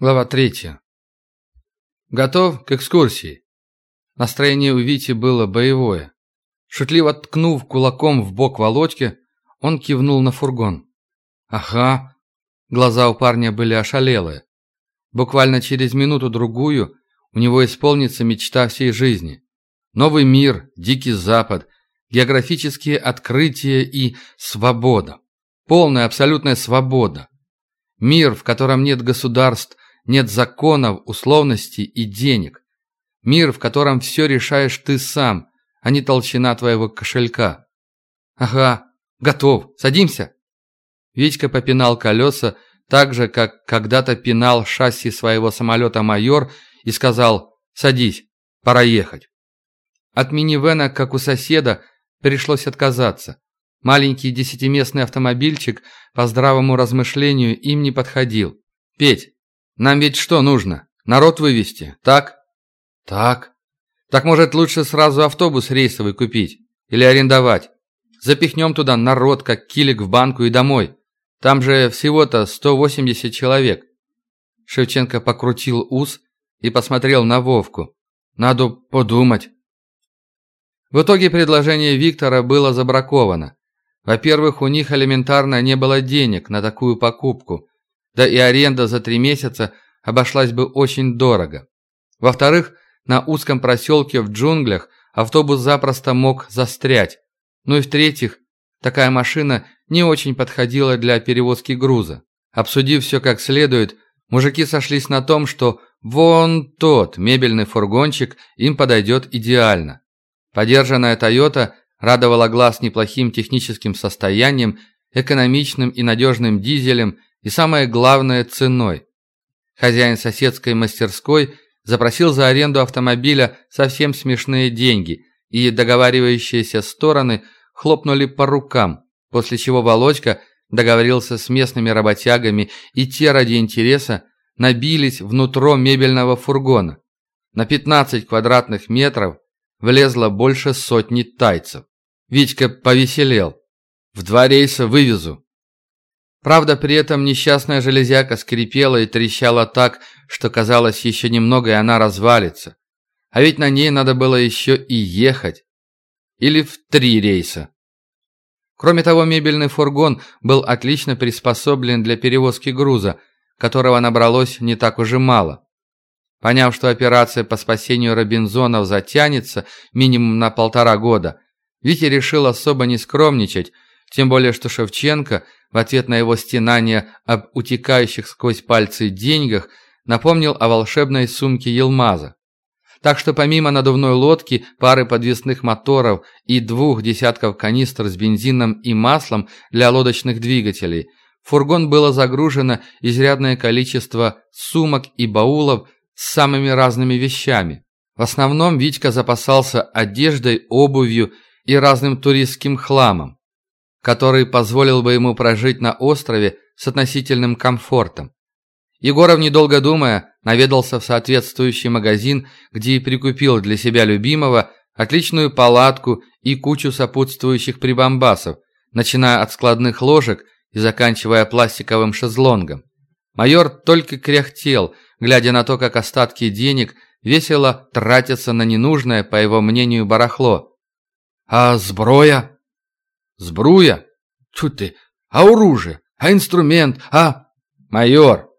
Глава третья. Готов к экскурсии. Настроение у Вити было боевое. Шутливо ткнув кулаком в бок Володьке, он кивнул на фургон. «Ага». Глаза у парня были ошалелые. Буквально через минуту-другую у него исполнится мечта всей жизни. Новый мир, дикий запад, географические открытия и свобода. Полная абсолютная свобода. Мир, в котором нет государств, нет законов, условностей и денег. Мир, в котором все решаешь ты сам, а не толщина твоего кошелька. Ага, готов. Садимся. Витька попинал колеса, так же, как когда-то пинал шасси своего самолета майор и сказал «Садись, пора ехать». От минивэна, как у соседа, пришлось отказаться. Маленький десятиместный автомобильчик по здравому размышлению им не подходил. «Петь, нам ведь что нужно? Народ вывести, так? Так. Так может лучше сразу автобус рейсовый купить? Или арендовать? Запихнем туда народ, как килик в банку и домой. Там же всего-то 180 человек. Шевченко покрутил ус и посмотрел на Вовку. Надо подумать. В итоге предложение Виктора было забраковано. Во-первых, у них элементарно не было денег на такую покупку. Да и аренда за три месяца обошлась бы очень дорого. Во-вторых, на узком проселке в джунглях автобус запросто мог застрять. Ну и в-третьих, такая машина не очень подходила для перевозки груза. Обсудив все как следует, мужики сошлись на том, что вон тот мебельный фургончик им подойдет идеально. Подержанная «Тойота» радовала глаз неплохим техническим состоянием, экономичным и надежным дизелем и самое главное – ценой. Хозяин соседской мастерской запросил за аренду автомобиля совсем смешные деньги, и договаривающиеся стороны хлопнули по рукам, после чего Володька договорился с местными работягами, и те ради интереса набились внутрь мебельного фургона. На 15 квадратных метров влезло больше сотни тайцев. Витька повеселел. «В два рейса вывезу. Правда, при этом несчастная железяка скрипела и трещала так, что казалось еще немного и она развалится. А ведь на ней надо было еще и ехать. Или в три рейса. Кроме того, мебельный фургон был отлично приспособлен для перевозки груза, которого набралось не так уже мало. Поняв, что операция по спасению Робинзонов затянется минимум на полтора года, Витя решил особо не скромничать, тем более что Шевченко – в ответ на его стенание об утекающих сквозь пальцы деньгах, напомнил о волшебной сумке Елмаза. Так что помимо надувной лодки, пары подвесных моторов и двух десятков канистр с бензином и маслом для лодочных двигателей, в фургон было загружено изрядное количество сумок и баулов с самыми разными вещами. В основном Витька запасался одеждой, обувью и разным туристским хламом который позволил бы ему прожить на острове с относительным комфортом. Егоров, недолго думая, наведался в соответствующий магазин, где и прикупил для себя любимого отличную палатку и кучу сопутствующих прибамбасов, начиная от складных ложек и заканчивая пластиковым шезлонгом. Майор только кряхтел, глядя на то, как остатки денег весело тратятся на ненужное, по его мнению, барахло. «А сброя?» Сбруя? Тьфу ты! А оружие? А инструмент? А...» «Майор!»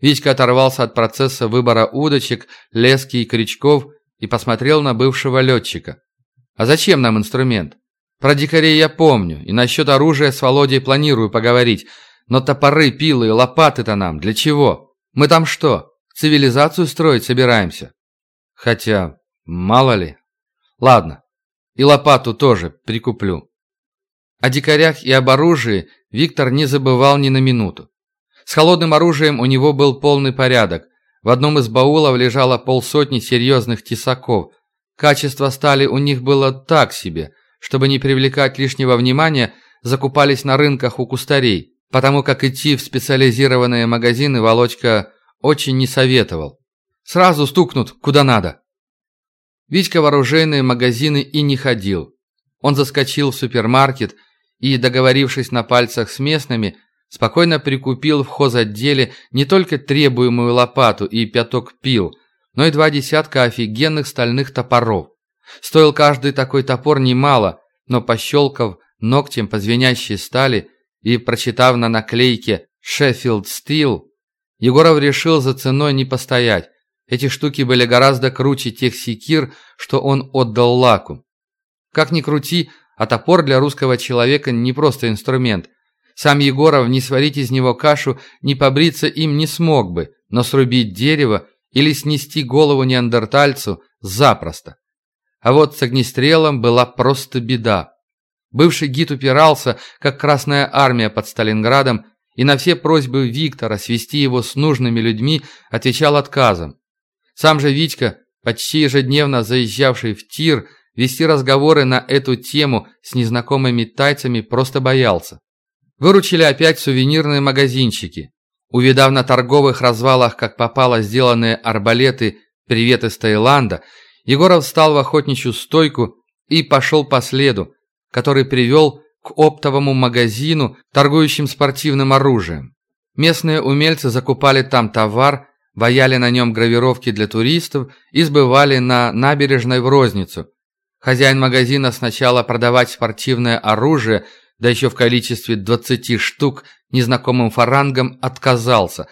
Витька оторвался от процесса выбора удочек, лески и крючков и посмотрел на бывшего летчика. «А зачем нам инструмент? Про дикарей я помню, и насчет оружия с Володей планирую поговорить, но топоры, пилы и лопаты-то нам для чего? Мы там что, цивилизацию строить собираемся?» «Хотя, мало ли...» «Ладно, и лопату тоже прикуплю. О дикарях и об оружии Виктор не забывал ни на минуту. С холодным оружием у него был полный порядок. В одном из баулов лежало полсотни серьезных тесаков. Качество стали у них было так себе. Чтобы не привлекать лишнего внимания, закупались на рынках у кустарей, потому как идти в специализированные магазины Володька очень не советовал. Сразу стукнут, куда надо. Витька в оружейные магазины и не ходил. Он заскочил в супермаркет – и, договорившись на пальцах с местными, спокойно прикупил в хозотделе не только требуемую лопату и пяток пил, но и два десятка офигенных стальных топоров. Стоил каждый такой топор немало, но пощелкав ногтем по звенящей стали и прочитав на наклейке «Шеффилд Стил», Егоров решил за ценой не постоять. Эти штуки были гораздо круче тех секир, что он отдал Лаку. Как ни крути, а топор для русского человека не просто инструмент. Сам Егоров не сварить из него кашу, не побриться им не смог бы, но срубить дерево или снести голову неандертальцу запросто. А вот с огнестрелом была просто беда. Бывший гид упирался, как Красная Армия под Сталинградом, и на все просьбы Виктора свести его с нужными людьми отвечал отказом. Сам же Витька, почти ежедневно заезжавший в тир, вести разговоры на эту тему с незнакомыми тайцами просто боялся. Выручили опять сувенирные магазинчики. Увидав на торговых развалах, как попало сделанные арбалеты «Привет из Таиланда», Егоров встал в охотничью стойку и пошел по следу, который привел к оптовому магазину, торгующим спортивным оружием. Местные умельцы закупали там товар, ваяли на нем гравировки для туристов и сбывали на набережной в розницу. Хозяин магазина сначала продавать спортивное оружие, да еще в количестве 20 штук незнакомым фарангам отказался,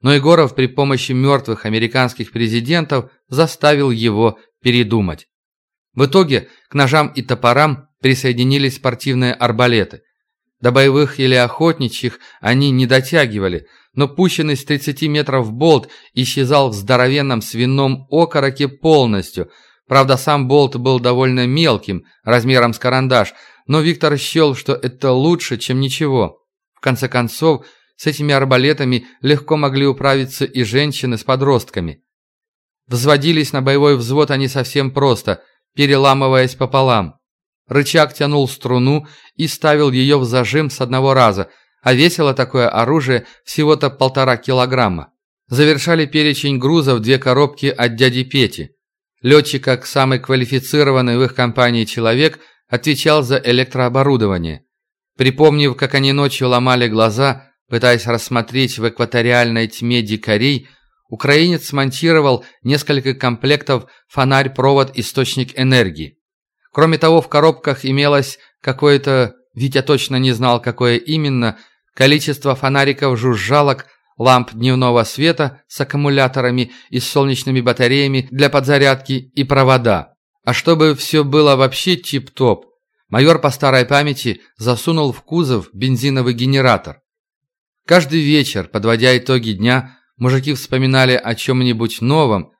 но Егоров при помощи мертвых американских президентов заставил его передумать. В итоге к ножам и топорам присоединились спортивные арбалеты. До боевых или охотничьих они не дотягивали, но пущенный с 30 метров болт исчезал в здоровенном свином окороке полностью. Правда, сам болт был довольно мелким, размером с карандаш, но Виктор счел, что это лучше, чем ничего. В конце концов, с этими арбалетами легко могли управиться и женщины с подростками. Взводились на боевой взвод они совсем просто, переламываясь пополам. Рычаг тянул струну и ставил ее в зажим с одного раза, а весило такое оружие всего-то полтора килограмма. Завершали перечень грузов две коробки от дяди Пети. Летчик, как самый квалифицированный в их компании человек, отвечал за электрооборудование. Припомнив, как они ночью ломали глаза, пытаясь рассмотреть в экваториальной тьме дикарей, украинец смонтировал несколько комплектов фонарь-провод-источник энергии. Кроме того, в коробках имелось какое-то, Витя точно не знал, какое именно, количество фонариков-жужжалок, ламп дневного света с аккумуляторами и солнечными батареями для подзарядки и провода. А чтобы все было вообще тип-топ, майор по старой памяти засунул в кузов бензиновый генератор. Каждый вечер, подводя итоги дня, мужики вспоминали о чем-нибудь новом,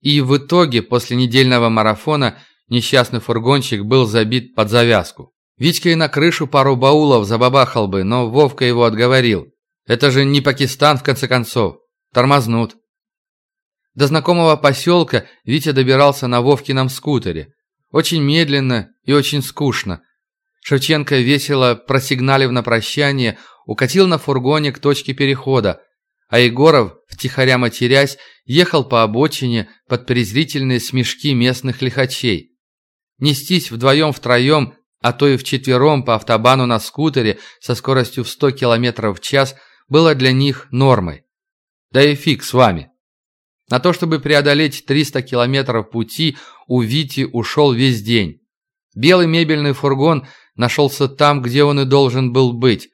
и в итоге после недельного марафона Несчастный фургончик был забит под завязку. Витька и на крышу пару баулов забабахал бы, но Вовка его отговорил. Это же не Пакистан, в конце концов. Тормознут. До знакомого поселка Витя добирался на Вовкином скутере. Очень медленно и очень скучно. Шевченко, весело просигналив на прощание, укатил на фургоне к точке перехода, а Егоров, втихаря матерясь, ехал по обочине под презрительные смешки местных лихачей. Нестись вдвоем-втроем, а то и вчетвером по автобану на скутере со скоростью в 100 км в час было для них нормой. Да и фиг с вами. На то, чтобы преодолеть 300 километров пути, у Вити ушел весь день. Белый мебельный фургон нашелся там, где он и должен был быть.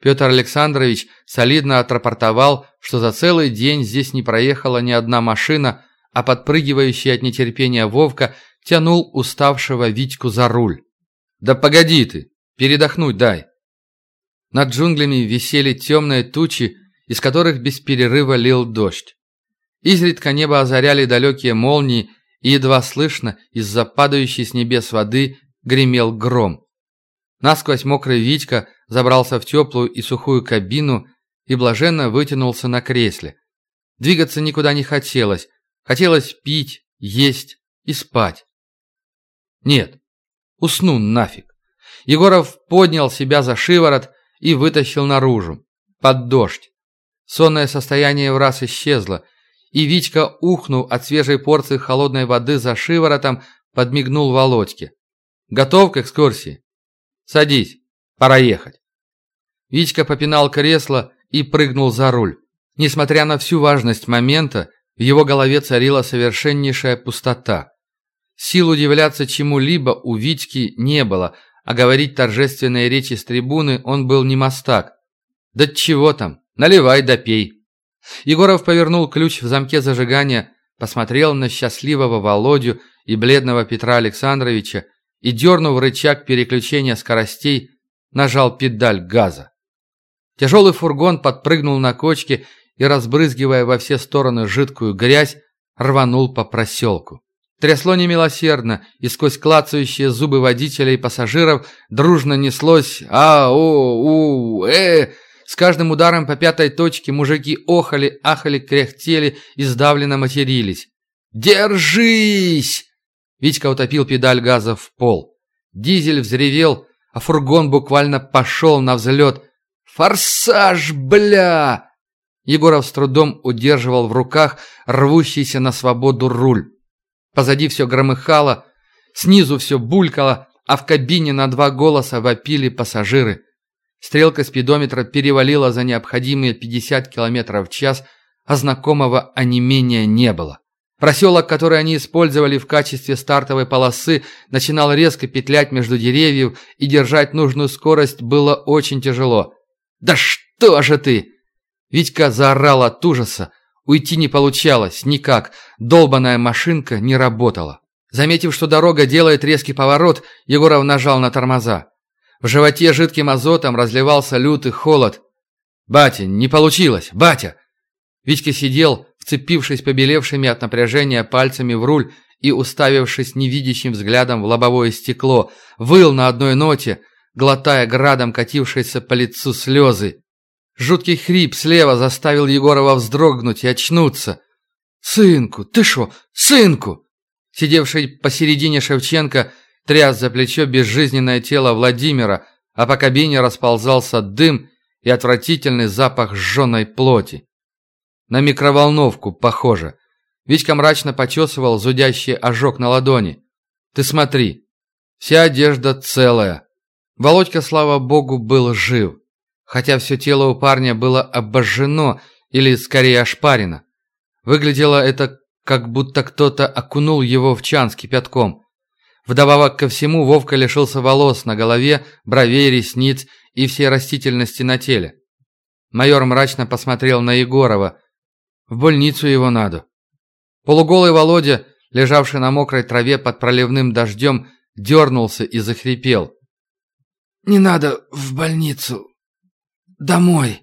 Петр Александрович солидно отрапортовал, что за целый день здесь не проехала ни одна машина, а подпрыгивающий от нетерпения Вовка – тянул уставшего Витьку за руль. «Да погоди ты, передохнуть дай!» Над джунглями висели темные тучи, из которых без перерыва лил дождь. Изредка небо озаряли далекие молнии, и едва слышно из-за падающей с небес воды гремел гром. Насквозь мокрый Витька забрался в теплую и сухую кабину и блаженно вытянулся на кресле. Двигаться никуда не хотелось. Хотелось пить, есть и спать. Нет, усну нафиг. Егоров поднял себя за шиворот и вытащил наружу, под дождь. Сонное состояние в раз исчезло, и Витька, ухнув от свежей порции холодной воды за шиворотом, подмигнул Володьке. «Готов к экскурсии?» «Садись, пора ехать». Витька попинал кресло и прыгнул за руль. Несмотря на всю важность момента, в его голове царила совершеннейшая пустота. Сил удивляться чему-либо у Витьки не было, а говорить торжественные речи с трибуны он был не мастак. Да чего там, наливай да пей. Егоров повернул ключ в замке зажигания, посмотрел на счастливого Володю и бледного Петра Александровича и, дернув рычаг переключения скоростей, нажал педаль газа. Тяжелый фургон подпрыгнул на кочке и, разбрызгивая во все стороны жидкую грязь, рванул по проселку. Трясло немилосердно, и сквозь клацающие зубы водителя и пассажиров дружно неслось «А-о-у-э!». С каждым ударом по пятой точке мужики охали, ахали, кряхтели и сдавленно матерились. «Держись!» Витька утопил педаль газа в пол. Дизель взревел, а фургон буквально пошел на взлет. «Форсаж, бля!» Егоров с трудом удерживал в руках рвущийся на свободу руль. Позади все громыхало, снизу все булькало, а в кабине на два голоса вопили пассажиры. Стрелка спидометра перевалила за необходимые 50 км в час, а знакомого онемения не было. Проселок, который они использовали в качестве стартовой полосы, начинал резко петлять между деревьев, и держать нужную скорость было очень тяжело. «Да что же ты!» Витька заорал от ужаса. Уйти не получалось, никак. Долбаная машинка не работала. Заметив, что дорога делает резкий поворот, Егоров нажал на тормоза. В животе жидким азотом разливался лютый холод. «Батя, не получилось! Батя!» Витька сидел, вцепившись побелевшими от напряжения пальцами в руль и уставившись невидящим взглядом в лобовое стекло, выл на одной ноте, глотая градом катившиеся по лицу слезы. Жуткий хрип слева заставил Егорова вздрогнуть и очнуться. «Сынку, ты шо, сынку?» Сидевший посередине Шевченко тряс за плечо безжизненное тело Владимира, а по кабине расползался дым и отвратительный запах сжженной плоти. На микроволновку похоже. Витька мрачно почесывал зудящий ожог на ладони. «Ты смотри, вся одежда целая». Володька, слава богу, был жив хотя все тело у парня было обожжено или скорее ошпарено. Выглядело это, как будто кто-то окунул его в чан с кипятком. Вдобавок ко всему Вовка лишился волос на голове, бровей, ресниц и всей растительности на теле. Майор мрачно посмотрел на Егорова. В больницу его надо. Полуголый Володя, лежавший на мокрой траве под проливным дождем, дернулся и захрипел. «Не надо в больницу. Домой!»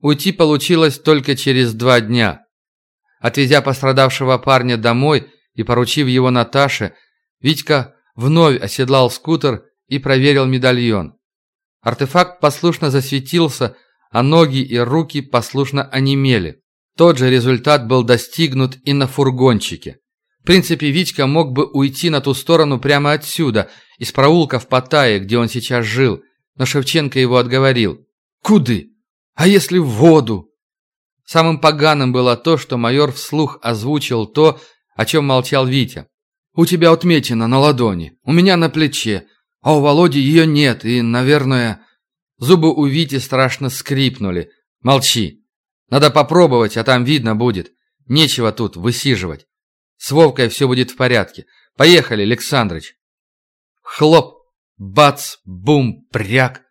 Уйти получилось только через два дня. Отвезя пострадавшего парня домой и поручив его Наташе, Витька вновь оседлал скутер и проверил медальон. Артефакт послушно засветился, а ноги и руки послушно онемели. Тот же результат был достигнут и на фургончике. В принципе, Витька мог бы уйти на ту сторону прямо отсюда, из проулка в Паттайе, где он сейчас жил, но Шевченко его отговорил. «Куды? А если в воду?» Самым поганым было то, что майор вслух озвучил то, о чем молчал Витя. «У тебя отметина на ладони, у меня на плече, а у Володи ее нет, и, наверное...» Зубы у Вити страшно скрипнули. «Молчи. Надо попробовать, а там видно будет. Нечего тут высиживать. С Вовкой все будет в порядке. Поехали, Александрыч!» Хлоп! Бац, бум, пряк.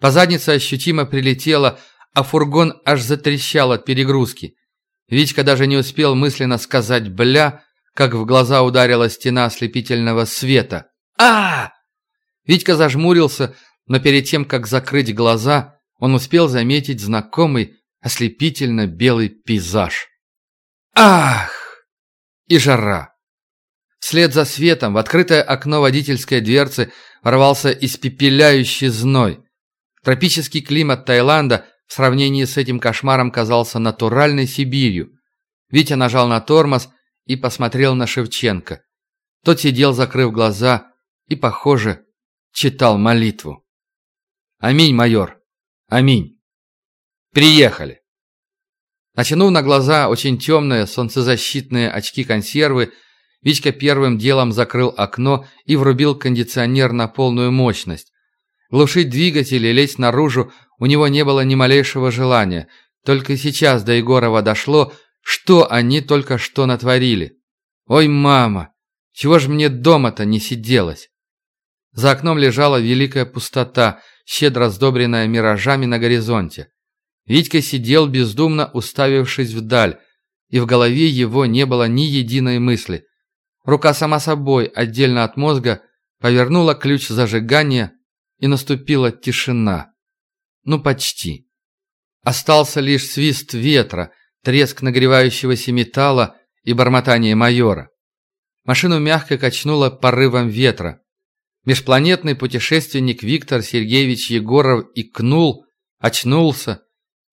По заднице ощутимо прилетело, а фургон аж затрещал от перегрузки. Витька даже не успел мысленно сказать «бля», как в глаза ударила стена ослепительного света. а Витька зажмурился, но перед тем, как закрыть глаза, он успел заметить знакомый ослепительно белый пейзаж. Ах! И жара! Вслед за светом в открытое окно водительской дверцы ворвался испепеляющий зной. Тропический климат Таиланда в сравнении с этим кошмаром казался натуральной Сибирью. Витя нажал на тормоз и посмотрел на Шевченко. Тот сидел, закрыв глаза, и, похоже, читал молитву. «Аминь, майор! Аминь! Приехали!» Натянув на глаза очень темные солнцезащитные очки-консервы, Витька первым делом закрыл окно и врубил кондиционер на полную мощность. Глушить двигатель и лезть наружу у него не было ни малейшего желания. Только сейчас до Егорова дошло, что они только что натворили. «Ой, мама, чего ж мне дома-то не сиделось?» За окном лежала великая пустота, щедро сдобренная миражами на горизонте. Витька сидел бездумно, уставившись вдаль, и в голове его не было ни единой мысли. Рука сама собой, отдельно от мозга, повернула ключ зажигания, и наступила тишина. Ну, почти. Остался лишь свист ветра, треск нагревающегося металла и бормотание майора. Машину мягко качнуло порывом ветра. Межпланетный путешественник Виктор Сергеевич Егоров икнул, очнулся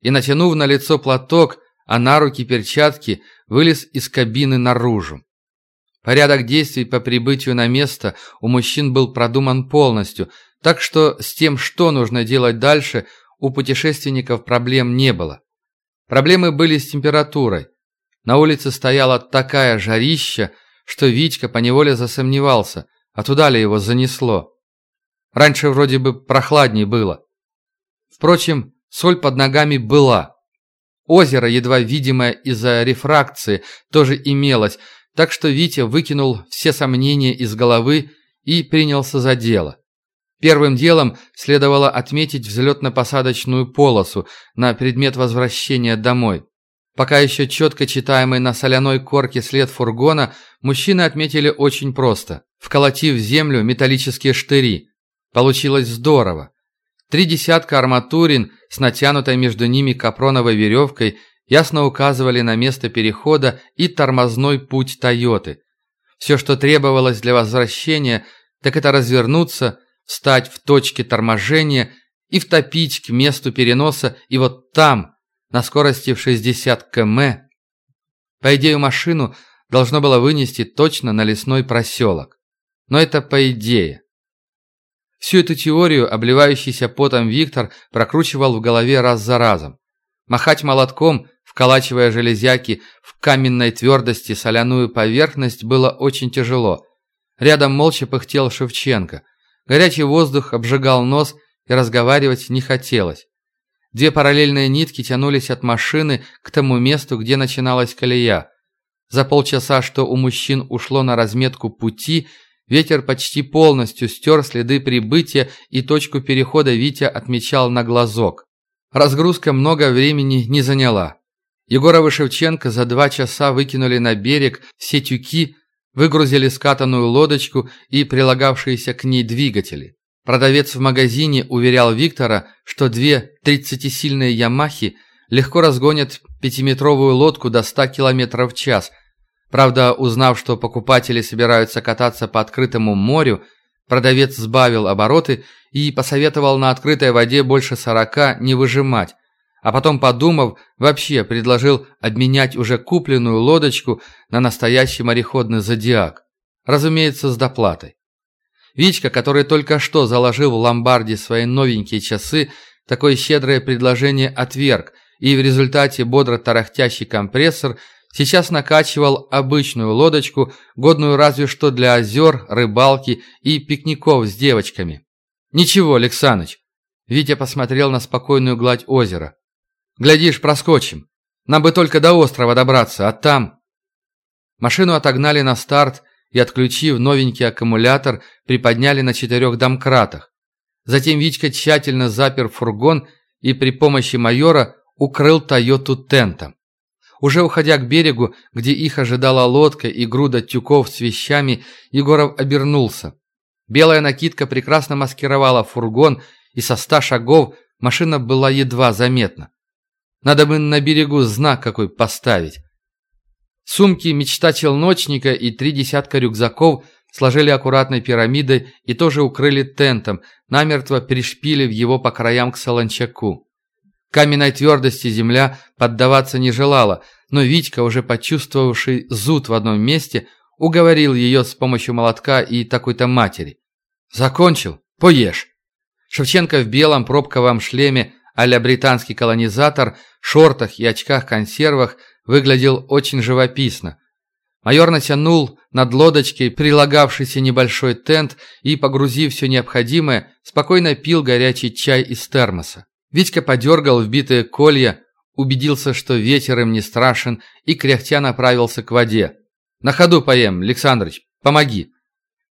и, натянув на лицо платок, а на руки перчатки, вылез из кабины наружу. Порядок действий по прибытию на место у мужчин был продуман полностью, так что с тем, что нужно делать дальше, у путешественников проблем не было. Проблемы были с температурой. На улице стояла такая жарища, что Витька поневоле засомневался, а туда ли его занесло. Раньше вроде бы прохладней было. Впрочем, соль под ногами была. Озеро, едва видимое из-за рефракции, тоже имелось, так что Витя выкинул все сомнения из головы и принялся за дело. Первым делом следовало отметить взлетно-посадочную полосу на предмет возвращения домой. Пока еще четко читаемый на соляной корке след фургона, мужчины отметили очень просто, вколотив в землю металлические штыри. Получилось здорово. Три десятка арматурин с натянутой между ними капроновой веревкой ясно указывали на место перехода и тормозной путь «Тойоты». Все, что требовалось для возвращения, так это развернуться – встать в точке торможения и втопить к месту переноса, и вот там, на скорости в 60 км, по идее машину должно было вынести точно на лесной проселок. Но это по идее. Всю эту теорию обливающийся потом Виктор прокручивал в голове раз за разом. Махать молотком, вколачивая железяки в каменной твердости соляную поверхность, было очень тяжело. Рядом молча пыхтел Шевченко – Горячий воздух обжигал нос, и разговаривать не хотелось. Две параллельные нитки тянулись от машины к тому месту, где начиналась колея. За полчаса, что у мужчин ушло на разметку пути, ветер почти полностью стер следы прибытия и точку перехода Витя отмечал на глазок. Разгрузка много времени не заняла. Егоров и Шевченко за два часа выкинули на берег все тюки, Выгрузили скатанную лодочку и прилагавшиеся к ней двигатели. Продавец в магазине уверял Виктора, что две 30-сильные «Ямахи» легко разгонят пятиметровую лодку до 100 км в час. Правда, узнав, что покупатели собираются кататься по открытому морю, продавец сбавил обороты и посоветовал на открытой воде больше 40 не выжимать, а потом, подумав, вообще предложил обменять уже купленную лодочку на настоящий мореходный зодиак. Разумеется, с доплатой. Вичка, который только что заложил в ломбарде свои новенькие часы, такое щедрое предложение отверг, и в результате бодро тарахтящий компрессор сейчас накачивал обычную лодочку, годную разве что для озер, рыбалки и пикников с девочками. «Ничего, Александрович», Витя посмотрел на спокойную гладь озера. Глядишь, проскочим. Нам бы только до острова добраться, а там...» Машину отогнали на старт и, отключив новенький аккумулятор, приподняли на четырех домкратах. Затем Витька тщательно запер фургон и при помощи майора укрыл Тойоту тентом. Уже уходя к берегу, где их ожидала лодка и груда тюков с вещами, Егоров обернулся. Белая накидка прекрасно маскировала фургон, и со ста шагов машина была едва заметна. Надо бы на берегу знак какой поставить. Сумки мечта челночника и три десятка рюкзаков сложили аккуратной пирамидой и тоже укрыли тентом, намертво перешпилив его по краям к солончаку. Каменной твердости земля поддаваться не желала, но Витька, уже почувствовавший зуд в одном месте, уговорил ее с помощью молотка и такой-то матери. «Закончил? Поешь!» Шевченко в белом пробковом шлеме а британский колонизатор, шортах и очках-консервах выглядел очень живописно. Майор натянул над лодочкой прилагавшийся небольшой тент и, погрузив все необходимое, спокойно пил горячий чай из термоса. Витька подергал вбитые колья, убедился, что ветер им не страшен, и кряхтя направился к воде. «На ходу поем, Александрыч, помоги!»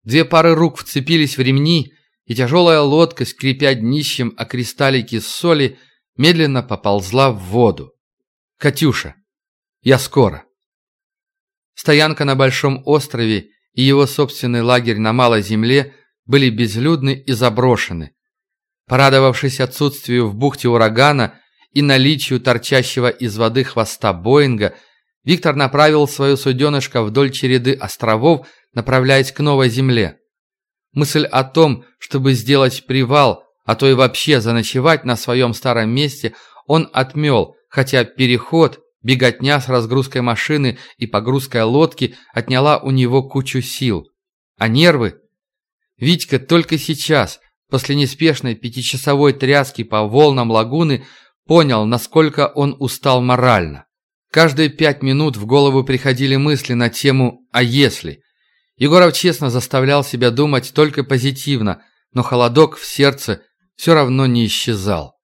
Две пары рук вцепились в ремни, и тяжелая лодка, скрипя днищем о кристаллики соли, медленно поползла в воду. «Катюша, я скоро!» Стоянка на Большом острове и его собственный лагерь на Малой Земле были безлюдны и заброшены. Порадовавшись отсутствию в бухте урагана и наличию торчащего из воды хвоста Боинга, Виктор направил свое суденышко вдоль череды островов, направляясь к Новой Земле. Мысль о том, чтобы сделать привал, а то и вообще заночевать на своем старом месте, он отмел, хотя переход Беготня с разгрузкой машины и погрузкой лодки отняла у него кучу сил. А нервы? Витька только сейчас, после неспешной пятичасовой тряски по волнам лагуны, понял, насколько он устал морально. Каждые пять минут в голову приходили мысли на тему «а если?». Егоров честно заставлял себя думать только позитивно, но холодок в сердце все равно не исчезал.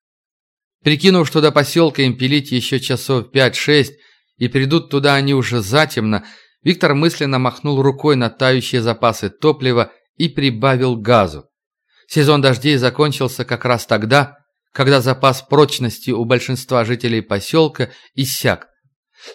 Прикинув, что до поселка им пилить еще часов пять-шесть, и придут туда они уже затемно, Виктор мысленно махнул рукой на тающие запасы топлива и прибавил газу. Сезон дождей закончился как раз тогда, когда запас прочности у большинства жителей поселка иссяк.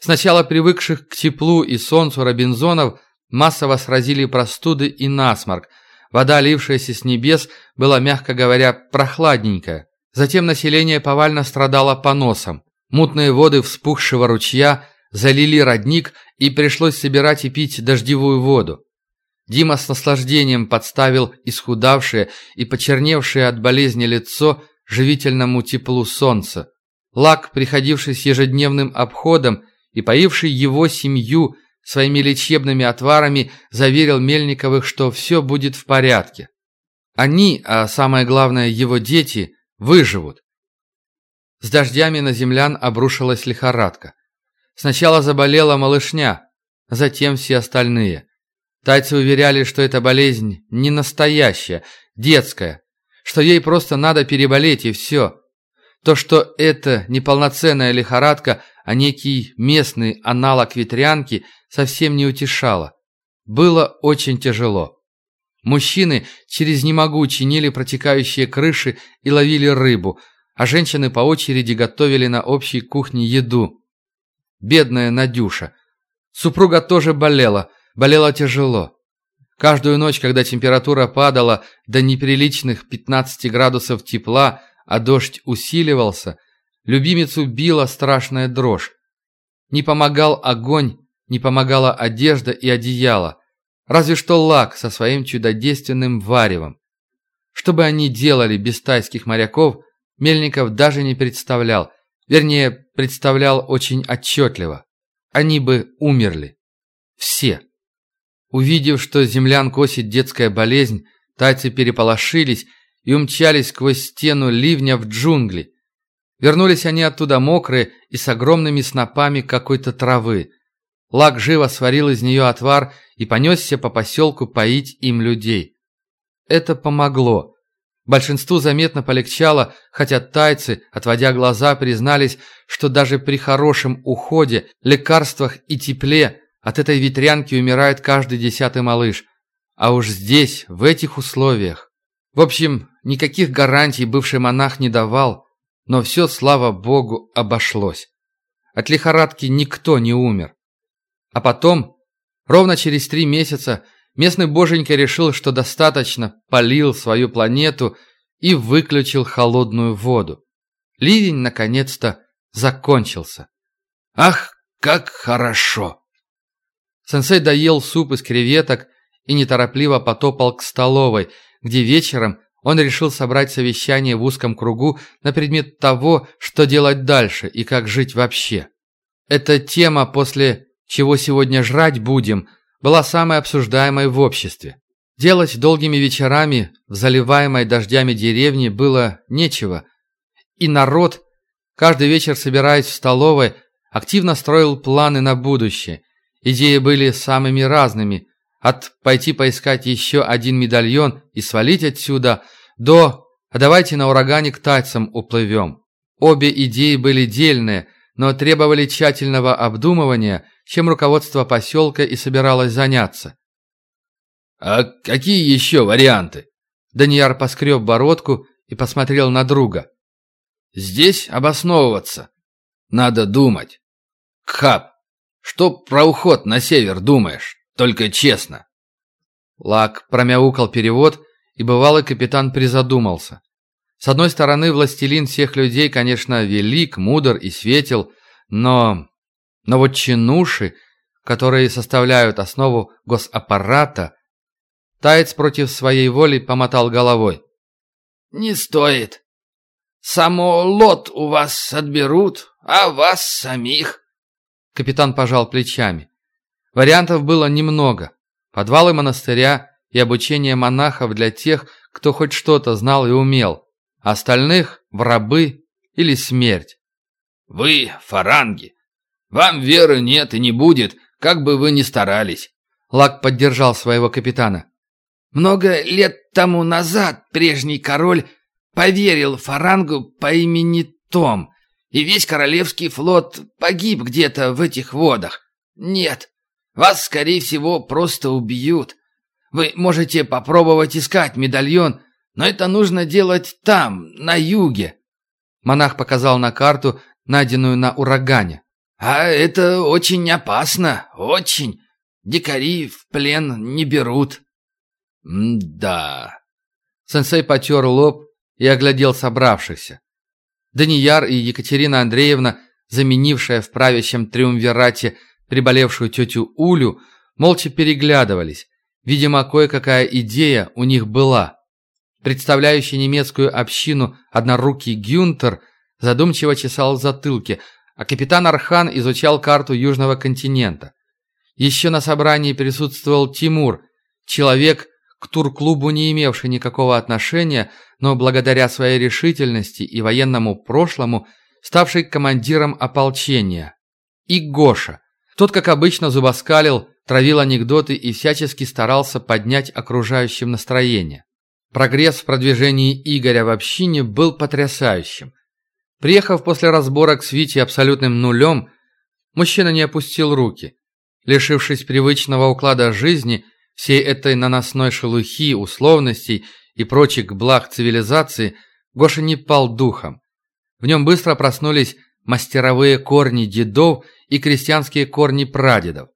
Сначала привыкших к теплу и солнцу робинзонов массово сразили простуды и насморк. Вода, лившаяся с небес, была, мягко говоря, прохладненькая. Затем население повально страдало поносом. Мутные воды вспухшего ручья залили родник, и пришлось собирать и пить дождевую воду. Дима с наслаждением подставил исхудавшее и почерневшее от болезни лицо живительному теплу солнца. Лак, приходивший с ежедневным обходом и поивший его семью своими лечебными отварами, заверил Мельниковых, что все будет в порядке. Они, а самое главное его дети, Выживут. С дождями на землян обрушилась лихорадка. Сначала заболела малышня, затем все остальные. Тайцы уверяли, что эта болезнь не настоящая, детская, что ей просто надо переболеть и все. То, что это не полноценная лихорадка, а некий местный аналог ветрянки, совсем не утешало. Было очень тяжело. Мужчины через «не могу» чинили протекающие крыши и ловили рыбу, а женщины по очереди готовили на общей кухне еду. Бедная Надюша. Супруга тоже болела, болела тяжело. Каждую ночь, когда температура падала до неприличных 15 градусов тепла, а дождь усиливался, любимицу била страшная дрожь. Не помогал огонь, не помогала одежда и одеяло. Разве что лак со своим чудодейственным варевом. Что бы они делали без тайских моряков, Мельников даже не представлял. Вернее, представлял очень отчетливо. Они бы умерли. Все. Увидев, что землян косит детская болезнь, тайцы переполошились и умчались сквозь стену ливня в джунгли. Вернулись они оттуда мокрые и с огромными снопами какой-то травы. Лак живо сварил из нее отвар и понесся по поселку поить им людей. Это помогло. Большинству заметно полегчало, хотя тайцы, отводя глаза, признались, что даже при хорошем уходе, лекарствах и тепле от этой ветрянки умирает каждый десятый малыш. А уж здесь, в этих условиях. В общем, никаких гарантий бывший монах не давал, но все, слава богу, обошлось. От лихорадки никто не умер. А потом, ровно через три месяца, местный боженька решил, что достаточно полил свою планету и выключил холодную воду. Ливень, наконец-то, закончился. Ах, как хорошо! Сенсей доел суп из креветок и неторопливо потопал к столовой, где вечером он решил собрать совещание в узком кругу на предмет того, что делать дальше и как жить вообще. Эта тема после чего сегодня жрать будем, была самой обсуждаемой в обществе. Делать долгими вечерами в заливаемой дождями деревне было нечего, и народ, каждый вечер собираясь в столовой, активно строил планы на будущее, Идеи были самыми разными, от пойти поискать еще один медальон и свалить отсюда, до «а давайте на урагане к тайцам уплывем». Обе идеи были дельные, но требовали тщательного обдумывания, чем руководство поселка и собиралось заняться. «А какие еще варианты?» Данияр поскреб бородку и посмотрел на друга. «Здесь обосновываться. Надо думать. Кхаб, что про уход на север думаешь? Только честно». Лак промяукал перевод, и бывалый капитан призадумался. С одной стороны, властелин всех людей, конечно, велик, мудр и светел, но... Но вот чинуши, которые составляют основу госаппарата, Таец против своей воли помотал головой. «Не стоит. Само лот у вас отберут, а вас самих». Капитан пожал плечами. Вариантов было немного. Подвалы монастыря и обучение монахов для тех, кто хоть что-то знал и умел. Остальных – в рабы или смерть. «Вы – фаранги. Вам веры нет и не будет, как бы вы ни старались». Лак поддержал своего капитана. Много лет тому назад прежний король поверил фарангу по имени Том, и весь королевский флот погиб где-то в этих водах. Нет, вас, скорее всего, просто убьют. Вы можете попробовать искать медальон, но это нужно делать там, на юге. Монах показал на карту, найденную на урагане. А это очень опасно, очень. Дикари в плен не берут. «М-да...» Сенсей потер лоб и оглядел собравшихся. Данияр и Екатерина Андреевна, заменившая в правящем триумвирате приболевшую тетю Улю, молча переглядывались. Видимо, кое-какая идея у них была. Представляющий немецкую общину однорукий Гюнтер задумчиво чесал в затылке, а капитан Архан изучал карту Южного континента. Еще на собрании присутствовал Тимур, человек, к турклубу не имевший никакого отношения, но благодаря своей решительности и военному прошлому, ставший командиром ополчения. И Гоша. Тот, как обычно, зубоскалил, травил анекдоты и всячески старался поднять окружающим настроение. Прогресс в продвижении Игоря в общине был потрясающим. Приехав после разборок с Витей абсолютным нулем, мужчина не опустил руки. Лишившись привычного уклада жизни – всей этой наносной шелухи, условностей и прочих благ цивилизации Гоша не пал духом. В нем быстро проснулись мастеровые корни дедов и крестьянские корни прадедов.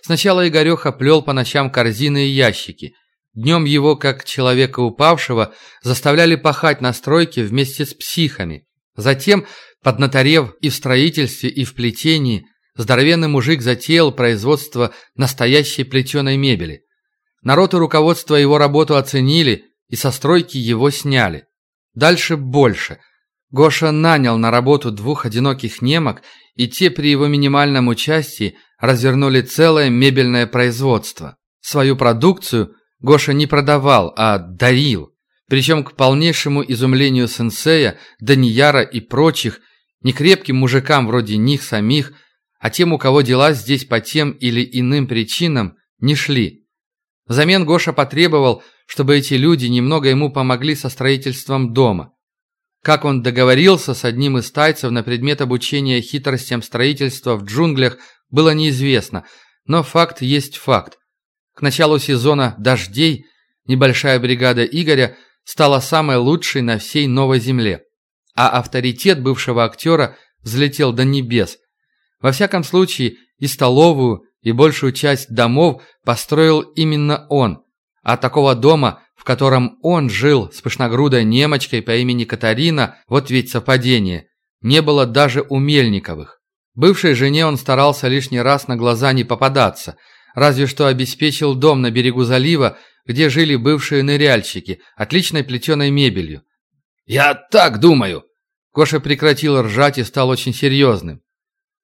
Сначала Игореха плел по ночам корзины и ящики. Днем его, как человека упавшего, заставляли пахать на стройке вместе с психами. Затем, поднаторев и в строительстве, и в плетении, здоровенный мужик затеял производство настоящей плетеной мебели. Народ и руководство его работу оценили и со стройки его сняли. Дальше больше. Гоша нанял на работу двух одиноких немок, и те при его минимальном участии развернули целое мебельное производство. Свою продукцию Гоша не продавал, а дарил. Причем к полнейшему изумлению сенсея, Данияра и прочих, не крепким мужикам вроде них самих, а тем, у кого дела здесь по тем или иным причинам не шли. Взамен Гоша потребовал, чтобы эти люди немного ему помогли со строительством дома. Как он договорился с одним из тайцев на предмет обучения хитростям строительства в джунглях, было неизвестно, но факт есть факт. К началу сезона дождей небольшая бригада Игоря стала самой лучшей на всей Новой Земле, а авторитет бывшего актера взлетел до небес. Во всяком случае, и столовую, и большую часть домов построил именно он. А такого дома, в котором он жил с пышногрудой немочкой по имени Катарина, вот ведь совпадение, не было даже у Мельниковых. Бывшей жене он старался лишний раз на глаза не попадаться, разве что обеспечил дом на берегу залива, где жили бывшие ныряльщики, отличной плетеной мебелью. «Я так думаю!» Коша прекратил ржать и стал очень серьезным.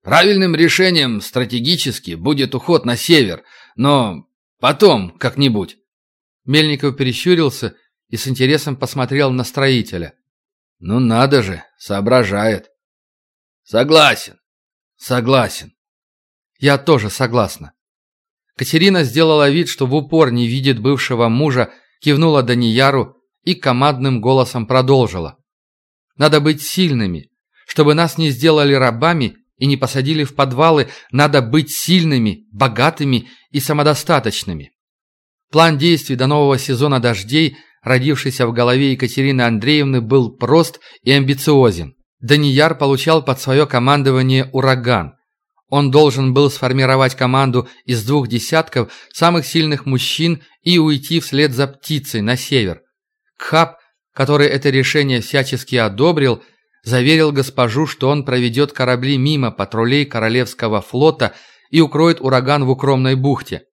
Правильным решением стратегически будет уход на север, но потом как-нибудь. Мельников перещурился и с интересом посмотрел на строителя. Ну надо же, соображает. Согласен. Согласен. Я тоже согласна. Катерина сделала вид, что в упор не видит бывшего мужа, кивнула Данияру и командным голосом продолжила. «Надо быть сильными. Чтобы нас не сделали рабами и не посадили в подвалы, надо быть сильными, богатыми и самодостаточными». План действий до нового сезона дождей, родившийся в голове Екатерины Андреевны, был прост и амбициозен. Данияр получал под свое командование «Ураган». Он должен был сформировать команду из двух десятков самых сильных мужчин и уйти вслед за птицей на север. Кхаб, который это решение всячески одобрил, заверил госпожу, что он проведет корабли мимо патрулей Королевского флота и укроет ураган в укромной бухте.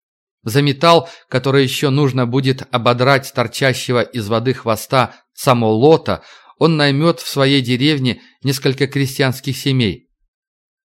За металл, который еще нужно будет ободрать торчащего из воды хвоста самолота, он наймет в своей деревне несколько крестьянских семей.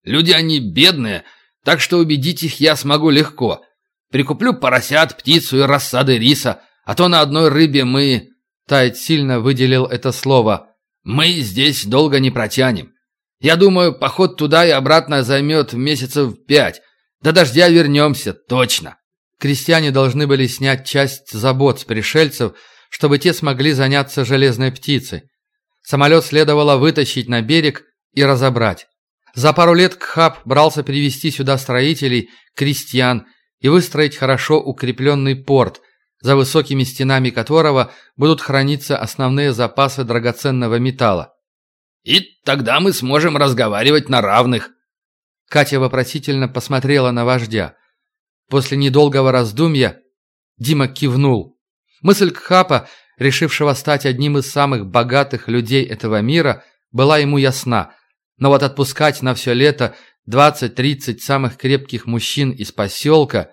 Люди они бедные, так что убедить их я смогу легко. Прикуплю поросят, птицу и рассады риса, а то на одной рыбе мы...» Тайт сильно выделил это слово. «Мы здесь долго не протянем. Я думаю, поход туда и обратно займет месяцев пять. До дождя вернемся, точно». Крестьяне должны были снять часть забот с пришельцев, чтобы те смогли заняться железной птицей. Самолет следовало вытащить на берег и разобрать. За пару лет Кхаб брался привести сюда строителей, крестьян и выстроить хорошо укрепленный порт, за высокими стенами которого будут храниться основные запасы драгоценного металла. «И тогда мы сможем разговаривать на равных». Катя вопросительно посмотрела на вождя. После недолгого раздумья Дима кивнул. Мысль Кхапа, решившего стать одним из самых богатых людей этого мира, была ему ясна – но вот отпускать на все лето 20-30 самых крепких мужчин из поселка...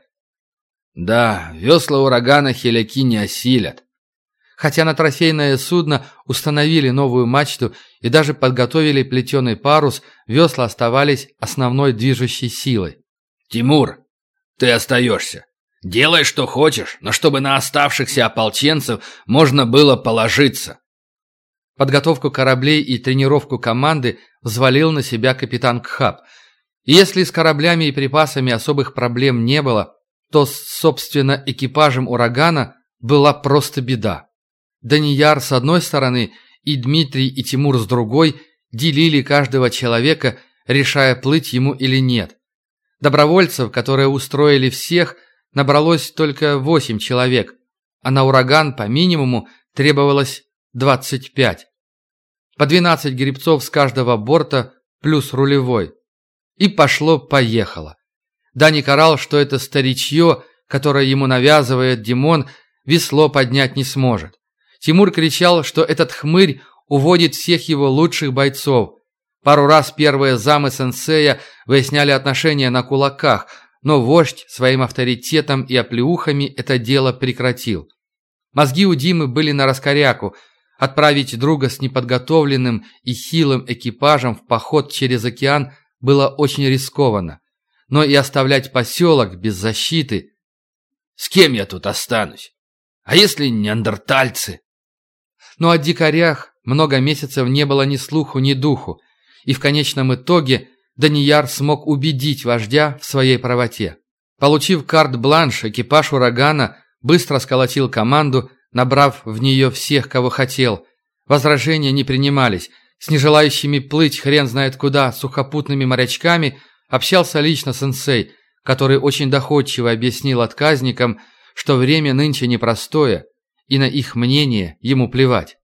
Да, весла урагана хиляки не осилят. Хотя на трофейное судно установили новую мачту и даже подготовили плетеный парус, весла оставались основной движущей силой. «Тимур, ты остаешься. Делай, что хочешь, но чтобы на оставшихся ополченцев можно было положиться. Подготовку кораблей и тренировку команды взвалил на себя капитан Кхаб. Если с кораблями и припасами особых проблем не было, то с, собственно, экипажем «Урагана» была просто беда. Данияр с одной стороны и Дмитрий и Тимур с другой делили каждого человека, решая, плыть ему или нет. Добровольцев, которые устроили всех, набралось только восемь человек, а на «Ураган» по минимуму требовалось 25. По 12 грибцов с каждого борта плюс рулевой. И пошло-поехало. Дани карал, что это старичье, которое ему навязывает Димон, весло поднять не сможет. Тимур кричал, что этот хмырь уводит всех его лучших бойцов. Пару раз первые замы сенсея выясняли отношения на кулаках, но вождь своим авторитетом и оплеухами это дело прекратил. Мозги у Димы были на раскоряку – Отправить друга с неподготовленным и хилым экипажем в поход через океан было очень рискованно. Но и оставлять поселок без защиты... С кем я тут останусь? А если неандертальцы? Но о дикарях много месяцев не было ни слуху, ни духу, и в конечном итоге Данияр смог убедить вождя в своей правоте. Получив карт-бланш, экипаж «Урагана» быстро сколотил команду, набрав в нее всех, кого хотел. Возражения не принимались. С нежелающими плыть хрен знает куда сухопутными морячками общался лично сенсей, который очень доходчиво объяснил отказникам, что время нынче непростое, и на их мнение ему плевать.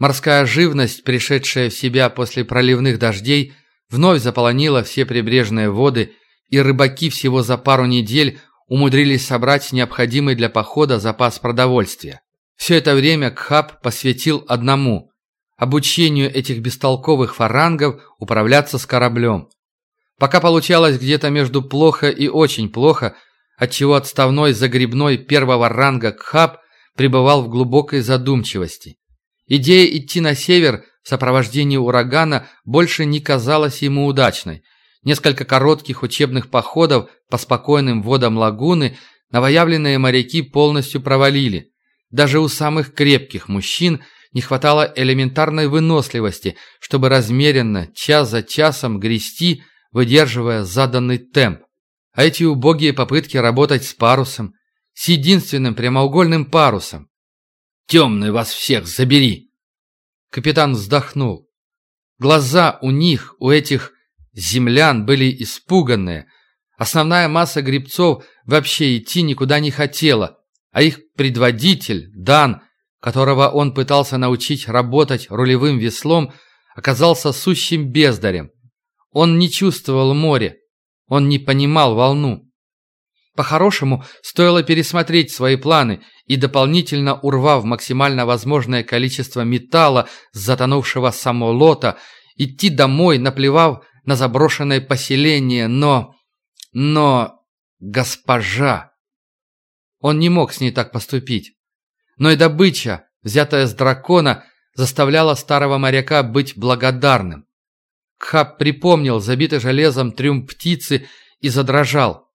Морская живность, пришедшая в себя после проливных дождей, вновь заполонила все прибрежные воды, и рыбаки всего за пару недель умудрились собрать необходимый для похода запас продовольствия. Все это время Кхаб посвятил одному – обучению этих бестолковых фарангов управляться с кораблем. Пока получалось где-то между плохо и очень плохо, отчего отставной загребной первого ранга Кхаб пребывал в глубокой задумчивости. Идея идти на север в сопровождении урагана больше не казалась ему удачной. Несколько коротких учебных походов по спокойным водам лагуны новоявленные моряки полностью провалили. Даже у самых крепких мужчин не хватало элементарной выносливости, чтобы размеренно, час за часом грести, выдерживая заданный темп. А эти убогие попытки работать с парусом, с единственным прямоугольным парусом. Темный вас всех забери!» Капитан вздохнул. Глаза у них, у этих землян, были испуганные. Основная масса грибцов вообще идти никуда не хотела, а их предводитель, Дан, которого он пытался научить работать рулевым веслом, оказался сущим бездарем. Он не чувствовал море, он не понимал волну. По-хорошему, стоило пересмотреть свои планы и, дополнительно урвав максимально возможное количество металла с затонувшего самолота, идти домой, наплевав на заброшенное поселение, но... Но... Госпожа... Он не мог с ней так поступить. Но и добыча, взятая с дракона, заставляла старого моряка быть благодарным. Кхаб припомнил забитый железом трюм птицы и задрожал.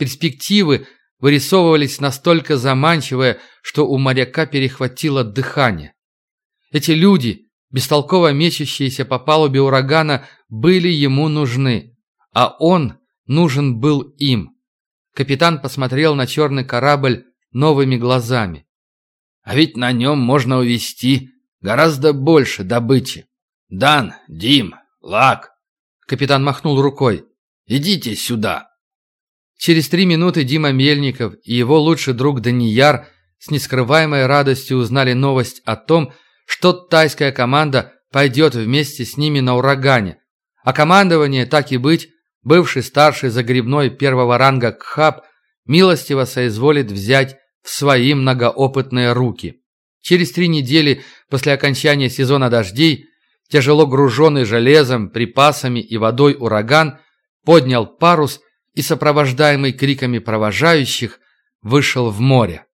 Перспективы вырисовывались настолько заманчивые, что у моряка перехватило дыхание. Эти люди, бестолково мечущиеся по палубе урагана, были ему нужны, а он нужен был им. Капитан посмотрел на черный корабль новыми глазами. А ведь на нем можно увезти гораздо больше добычи. Дан, Дим, Лак. Капитан махнул рукой. Идите сюда. Через три минуты Дима Мельников и его лучший друг Данияр с нескрываемой радостью узнали новость о том, что тайская команда пойдет вместе с ними на урагане. А командование, так и быть, бывший старший загребной первого ранга Кхаб, милостиво соизволит взять в свои многоопытные руки. Через три недели после окончания сезона дождей тяжело груженный железом, припасами и водой ураган поднял парус и, сопровождаемый криками провожающих, вышел в море.